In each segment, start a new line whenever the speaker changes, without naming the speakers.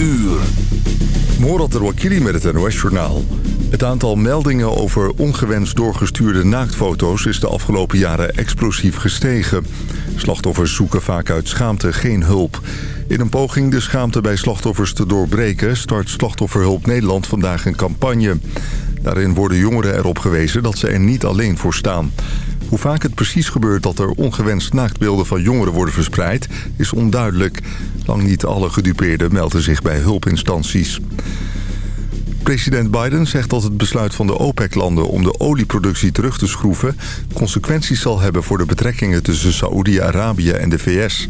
uur.
Morat Rouakili met het NOS-journaal. Het aantal meldingen over ongewenst doorgestuurde naaktfoto's... is de afgelopen jaren explosief gestegen. Slachtoffers zoeken vaak uit schaamte geen hulp. In een poging de schaamte bij slachtoffers te doorbreken... start Slachtofferhulp Nederland vandaag een campagne. Daarin worden jongeren erop gewezen dat ze er niet alleen voor staan. Hoe vaak het precies gebeurt dat er ongewenst naaktbeelden van jongeren worden verspreid... is onduidelijk. Lang niet alle gedupeerden melden zich bij hulpinstanties. President Biden zegt dat het besluit van de OPEC-landen om de olieproductie terug te schroeven... consequenties zal hebben voor de betrekkingen tussen Saoedi-Arabië en de VS.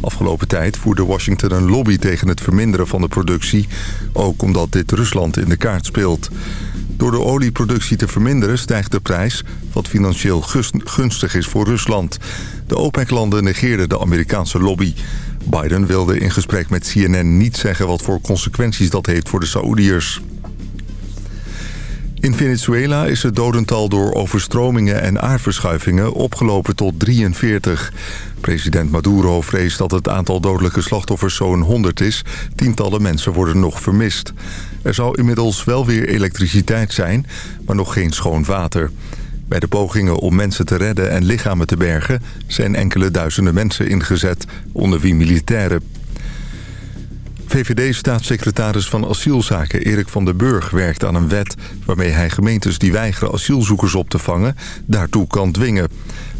Afgelopen tijd voerde Washington een lobby tegen het verminderen van de productie... ook omdat dit Rusland in de kaart speelt. Door de olieproductie te verminderen stijgt de prijs... wat financieel gunstig is voor Rusland. De OPEC-landen negeerden de Amerikaanse lobby. Biden wilde in gesprek met CNN niet zeggen... wat voor consequenties dat heeft voor de Saoediërs. In Venezuela is het dodental door overstromingen en aardverschuivingen opgelopen tot 43. President Maduro vreest dat het aantal dodelijke slachtoffers zo'n 100 is. Tientallen mensen worden nog vermist. Er zou inmiddels wel weer elektriciteit zijn, maar nog geen schoon water. Bij de pogingen om mensen te redden en lichamen te bergen... zijn enkele duizenden mensen ingezet, onder wie militairen. VVD-staatssecretaris van Asielzaken Erik van der Burg werkt aan een wet... waarmee hij gemeentes die weigeren asielzoekers op te vangen daartoe kan dwingen.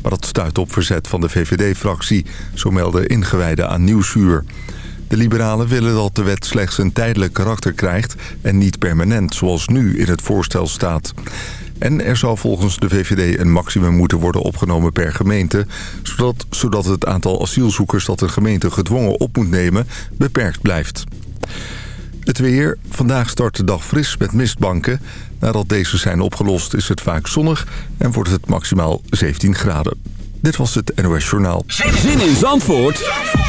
Maar dat stuit op verzet van de VVD-fractie, zo melden ingewijden aan Nieuwsuur. De liberalen willen dat de wet slechts een tijdelijk karakter krijgt... en niet permanent, zoals nu in het voorstel staat. En er zal volgens de VVD een maximum moeten worden opgenomen per gemeente... zodat, zodat het aantal asielzoekers dat een gemeente gedwongen op moet nemen beperkt blijft. Het weer. Vandaag start de dag fris met mistbanken. Nadat deze zijn opgelost is het vaak zonnig en wordt het maximaal 17 graden. Dit was het NOS Journaal.
Zin in Zandvoort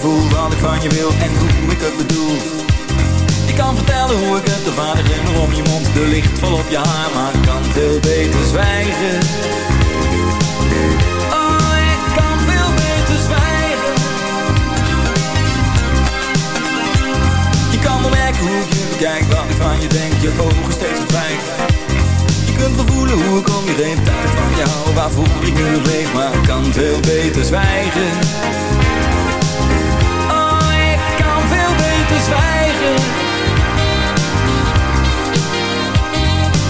Voel, wat ik van je wil en hoe ik het bedoel. Ik kan vertellen hoe ik het ervaar, glimmer om je mond, de licht vol op je haar, maar ik kan veel beter zwijgen. Oh, ik kan veel beter zwijgen. Je kan wel merken hoe je bekijk, wat ik van je denk, je ogen steeds. Je kunt wel voelen hoe ik om je heen van jou Waarvoor ik nu leef, maar ik kan veel beter zwijgen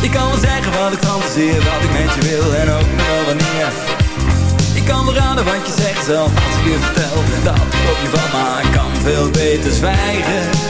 Ik kan wel zeggen wat ik fantaseer, wat ik met je wil en ook nog wel wanneer. Ik kan wel raden wat je zegt zelf als ik je vertel Dat ik op je val, maar kan veel beter zwijgen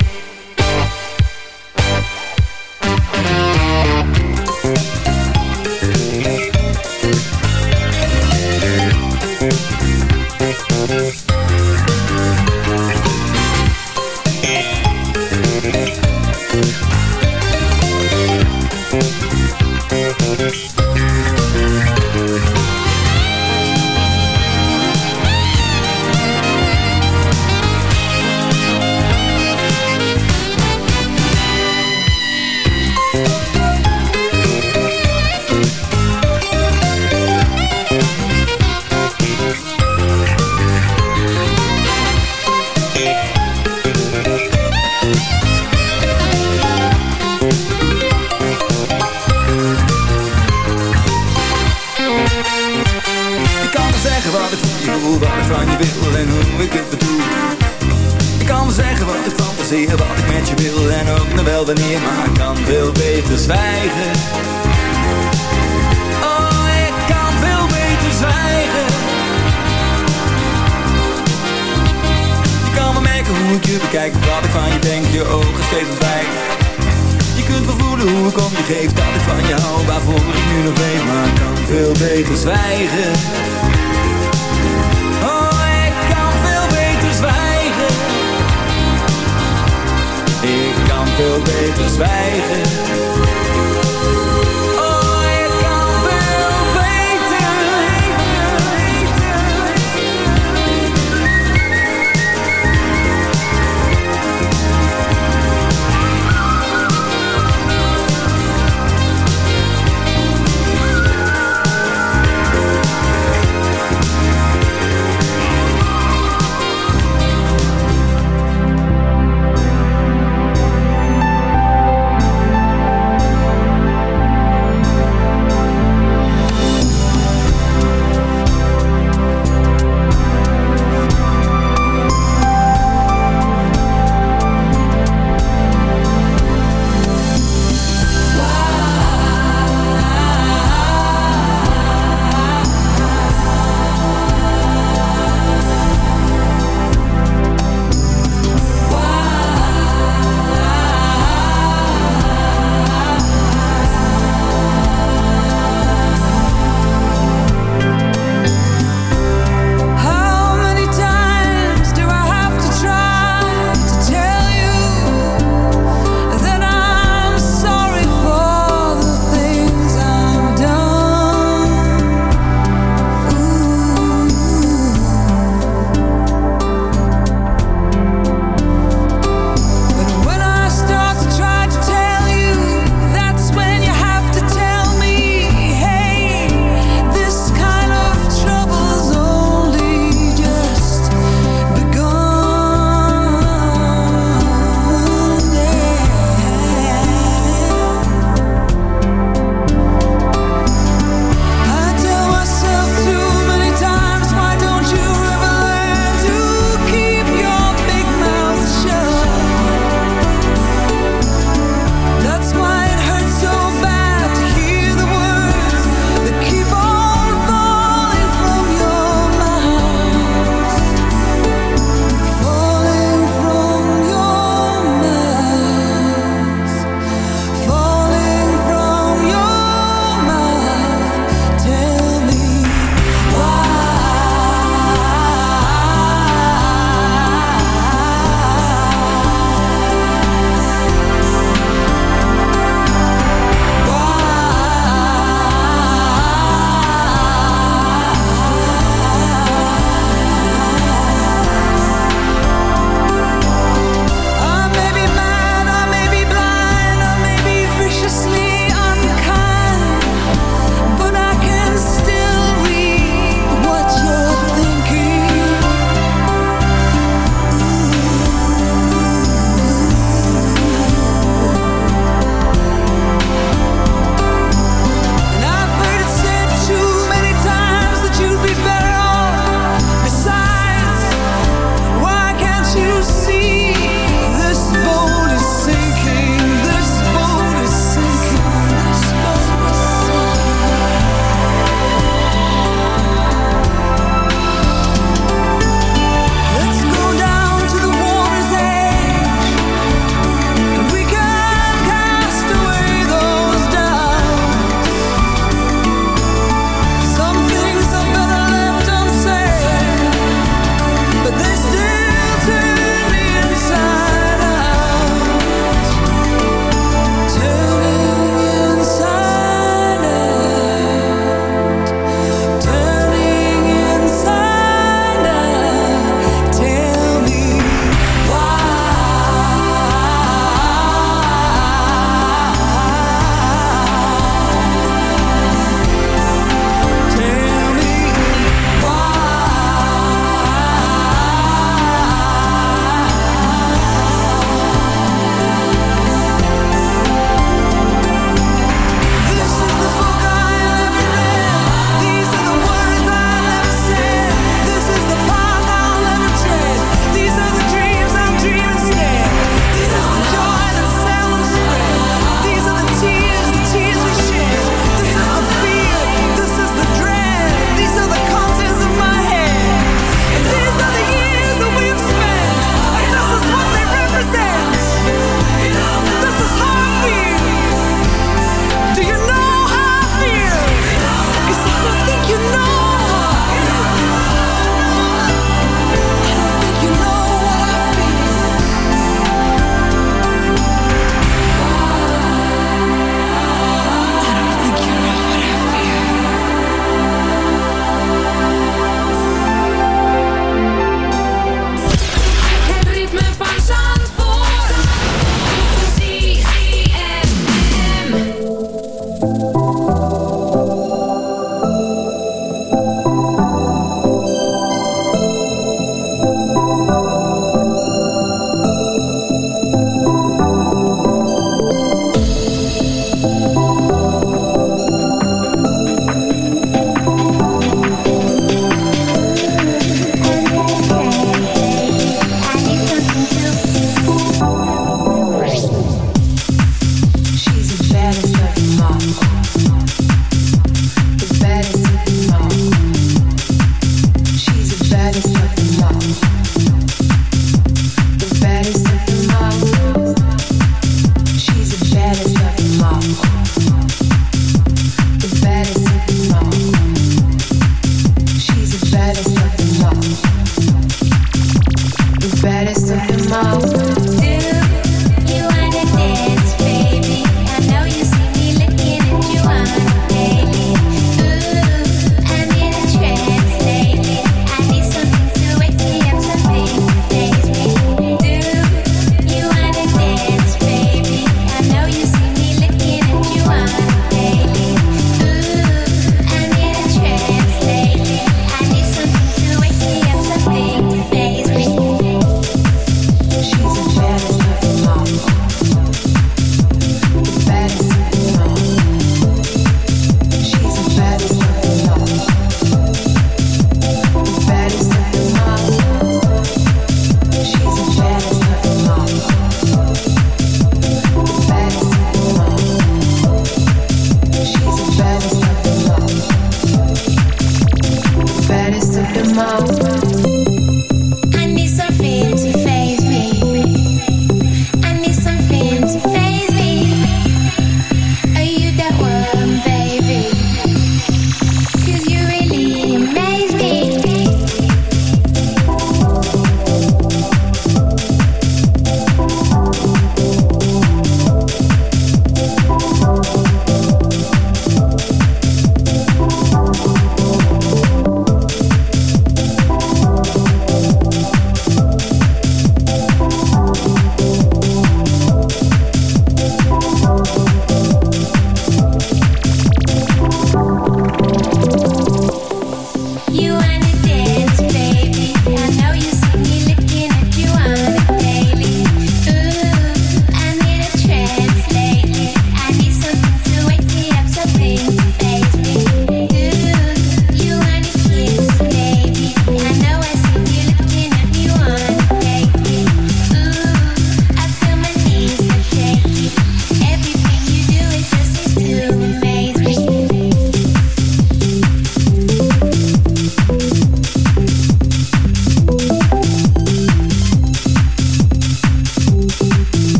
veel beter zwijgen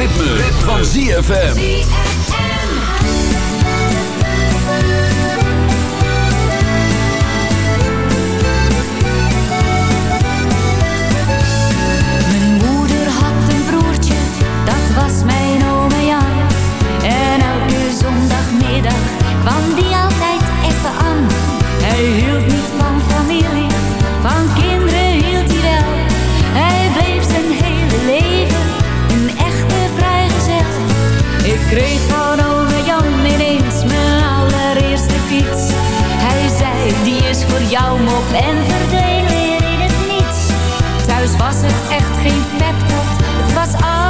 ritme, van ZFM.
us I.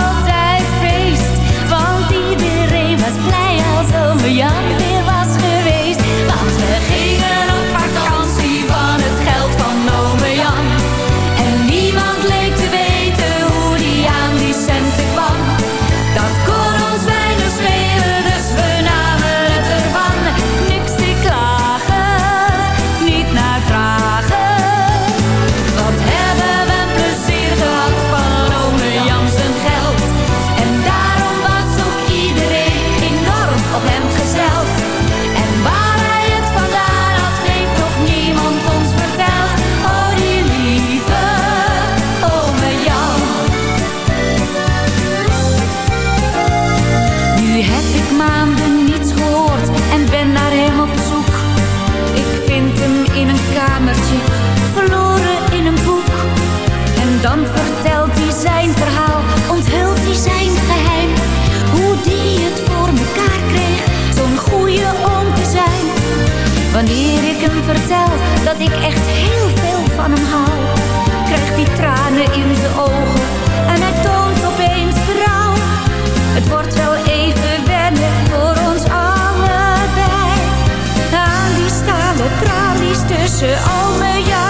Wanneer ik hem vertel dat ik echt heel veel van hem hou, krijgt hij tranen in zijn ogen en hij toont opeens berouw. Het wordt wel even wennen voor ons allebei. Aan die stalen tralies tussen al mijn jaren.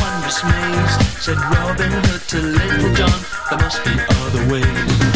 wondrous maze, said Robin Hood to Little John, there must be other ways.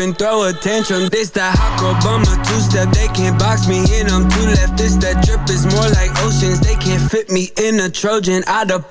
and throw a tantrum. This that hot girl bummer two step. They can't box me in. I'm too left. This that drip is more like oceans. They can't fit me in a Trojan. Out of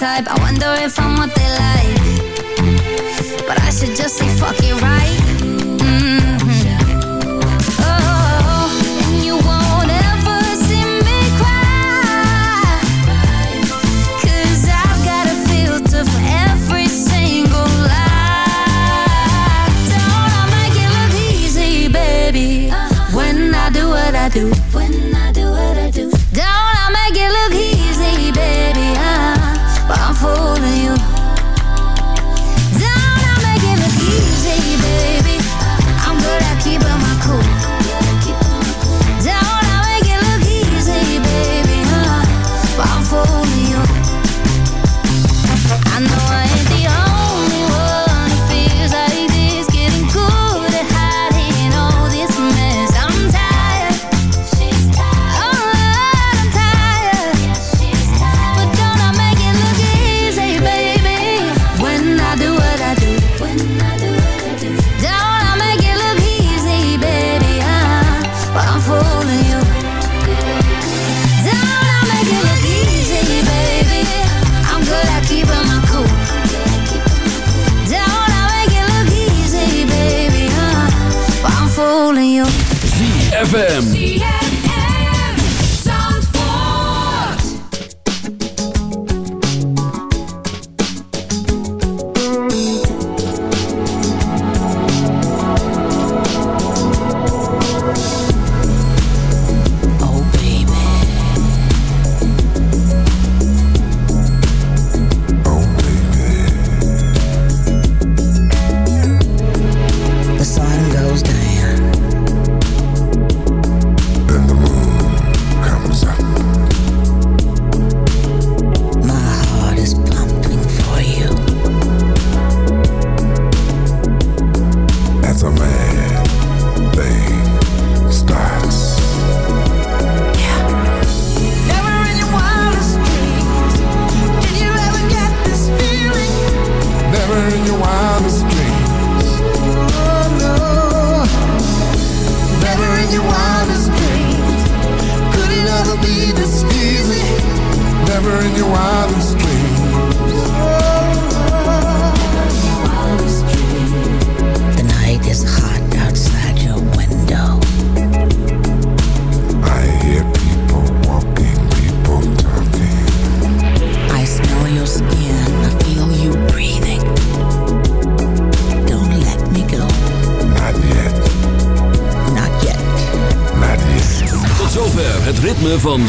deshalb auch
ZFM.